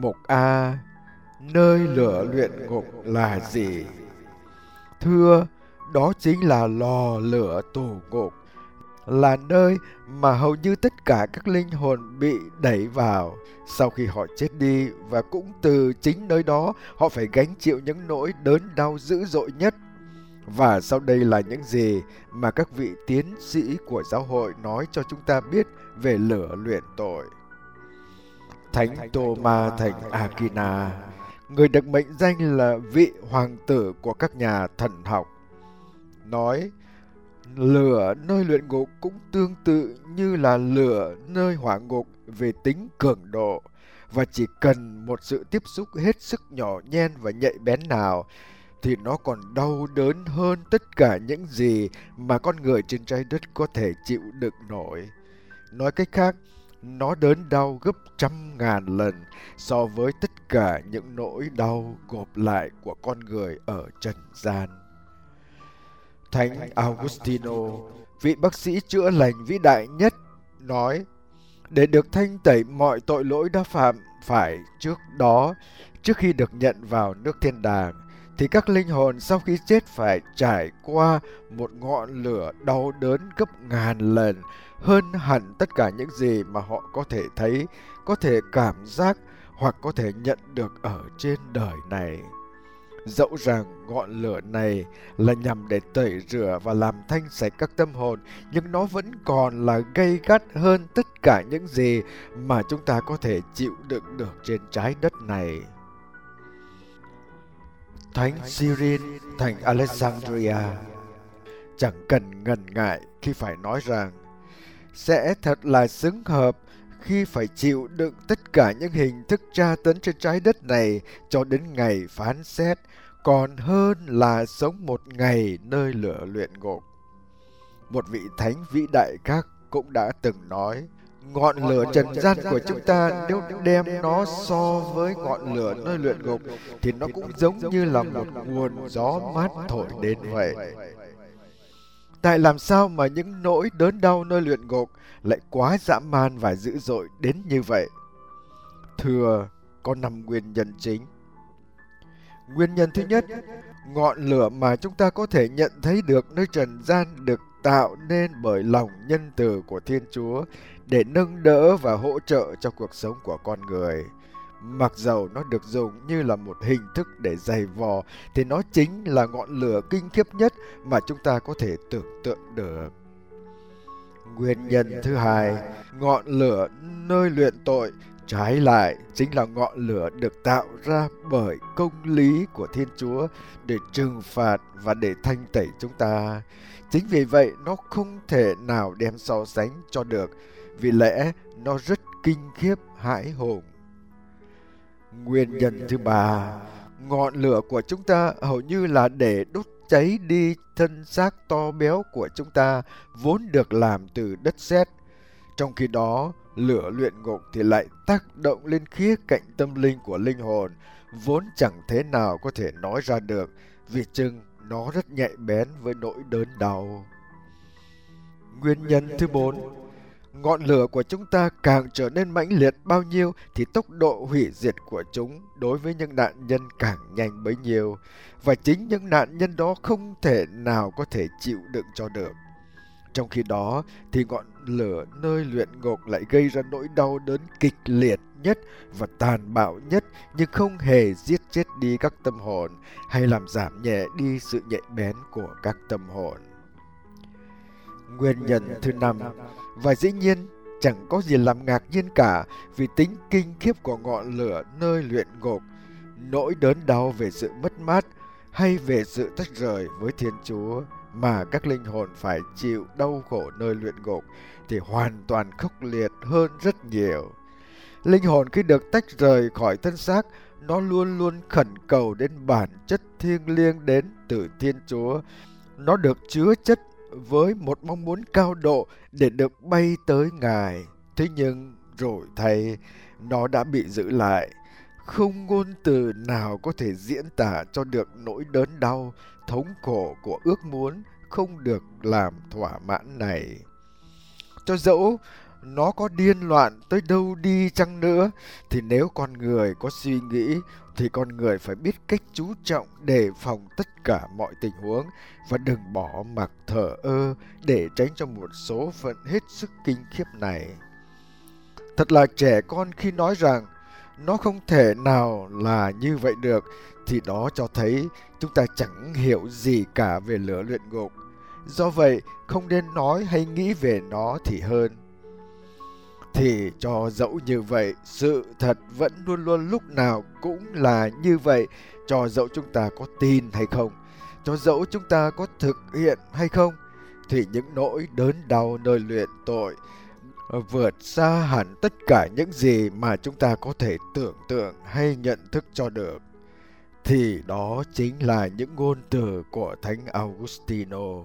Mục A Nơi lửa luyện ngục là gì? Thưa, đó chính là lò lửa tù ngục là nơi mà hầu như tất cả các linh hồn bị đẩy vào sau khi họ chết đi và cũng từ chính nơi đó họ phải gánh chịu những nỗi đớn đau dữ dội nhất. Và sau đây là những gì mà các vị tiến sĩ của giáo hội nói cho chúng ta biết về lửa luyện tội. Thánh ToMa thành AkiNa người được mệnh danh là vị hoàng tử của các nhà thần học, nói Lửa nơi luyện ngục cũng tương tự như là lửa nơi hỏa ngục về tính cường độ và chỉ cần một sự tiếp xúc hết sức nhỏ nhen và nhạy bén nào thì nó còn đau đớn hơn tất cả những gì mà con người trên trái đất có thể chịu đựng nổi. Nói cách khác, nó đớn đau gấp trăm ngàn lần so với tất cả những nỗi đau gộp lại của con người ở trần gian. Thánh Augustino, vị bác sĩ chữa lành vĩ đại nhất, nói để được thanh tẩy mọi tội lỗi đã phạm phải trước đó, trước khi được nhận vào nước thiên đàng, thì các linh hồn sau khi chết phải trải qua một ngọn lửa đau đớn gấp ngàn lần hơn hẳn tất cả những gì mà họ có thể thấy, có thể cảm giác hoặc có thể nhận được ở trên đời này. Dẫu rằng ngọn lửa này là nhằm để tẩy rửa và làm thanh sạch các tâm hồn, nhưng nó vẫn còn là gây gắt hơn tất cả những gì mà chúng ta có thể chịu đựng được trên trái đất này. Thánh Cyril thành Alexandria chẳng cần ngần ngại khi phải nói rằng sẽ thật là xứng hợp khi phải chịu đựng tất cả những hình thức tra tấn trên trái đất này cho đến ngày phán xét, còn hơn là sống một ngày nơi lửa luyện ngục. Một vị thánh vĩ đại khác cũng đã từng nói, ngọn lửa trần gian của chúng ta nếu đem nó so với ngọn lửa nơi luyện ngục thì nó cũng giống như là một nguồn gió mát thổi đến vậy. Tại làm sao mà những nỗi đớn đau nơi luyện ngục lại quá dã man và dữ dội đến như vậy? Thưa, có năm nguyên nhân chính. Nguyên nhân thứ nhất, ngọn lửa mà chúng ta có thể nhận thấy được nơi trần gian được tạo nên bởi lòng nhân từ của Thiên Chúa để nâng đỡ và hỗ trợ cho cuộc sống của con người. Mặc dầu nó được dùng như là một hình thức để dày vò thì nó chính là ngọn lửa kinh khiếp nhất mà chúng ta có thể tưởng tượng được. Nguyên nhân thứ hai, ngọn lửa nơi luyện tội trái lại chính là ngọn lửa được tạo ra bởi công lý của Thiên Chúa để trừng phạt và để thanh tẩy chúng ta. Chính vì vậy nó không thể nào đem so sánh cho được vì lẽ nó rất kinh khiếp hãi hùng. Nguyên nhân thứ ba, ngọn lửa của chúng ta hầu như là để đốt cháy đi thân xác to béo của chúng ta vốn được làm từ đất sét. Trong khi đó, lửa luyện ngục thì lại tác động lên khía cạnh tâm linh của linh hồn vốn chẳng thế nào có thể nói ra được vì chừng nó rất nhạy bén với nỗi đớn đau. Nguyên nhân thứ bốn, ngọn lửa của chúng ta càng trở nên mãnh liệt bao nhiêu thì tốc độ hủy diệt của chúng đối với những nạn nhân càng nhanh bấy nhiêu và chính những nạn nhân đó không thể nào có thể chịu đựng cho được. Trong khi đó thì ngọn lửa nơi luyện ngục lại gây ra nỗi đau đớn kịch liệt nhất và tàn bạo nhất, nhưng không hề giết chết đi các tâm hồn, hay làm giảm nhẹ đi sự nhạy bén của các tâm hồn. Nguyên nhân thứ năm và dĩ nhiên chẳng có gì làm ngạc nhiên cả vì tính kinh khiếp của ngọn lửa nơi luyện ngục, nỗi đớn đau về sự mất mát hay về sự tách rời với Thiên Chúa mà các linh hồn phải chịu đau khổ nơi luyện ngục thì hoàn toàn khốc liệt hơn rất nhiều. Linh hồn khi được tách rời khỏi thân xác, nó luôn luôn khẩn cầu đến bản chất thiêng liêng đến từ Thiên Chúa. Nó được chứa chất với một mong muốn cao độ để được bay tới Ngài. Thế nhưng rồi thay, nó đã bị giữ lại. Không ngôn từ nào có thể diễn tả cho được nỗi đớn đau, thống khổ của ước muốn không được làm thỏa mãn này. Cho dẫu nó có điên loạn tới đâu đi chăng nữa thì nếu con người có suy nghĩ thì con người phải biết cách chú trọng đề phòng tất cả mọi tình huống và đừng bỏ mặc thờ ơ để tránh cho một số phận hết sức kinh khiếp này. Thật là trẻ con khi nói rằng nó không thể nào là như vậy được thì đó cho thấy chúng ta chẳng hiểu gì cả về lửa luyện ngục. Do vậy, không nên nói hay nghĩ về nó thì hơn. Thì cho dẫu như vậy, sự thật vẫn luôn luôn lúc nào cũng là như vậy, cho dẫu chúng ta có tin hay không, cho dẫu chúng ta có thực hiện hay không, thì những nỗi đớn đau nơi luyện tội vượt xa hẳn tất cả những gì mà chúng ta có thể tưởng tượng hay nhận thức cho được. Thì đó chính là những ngôn từ của thánh Augustino.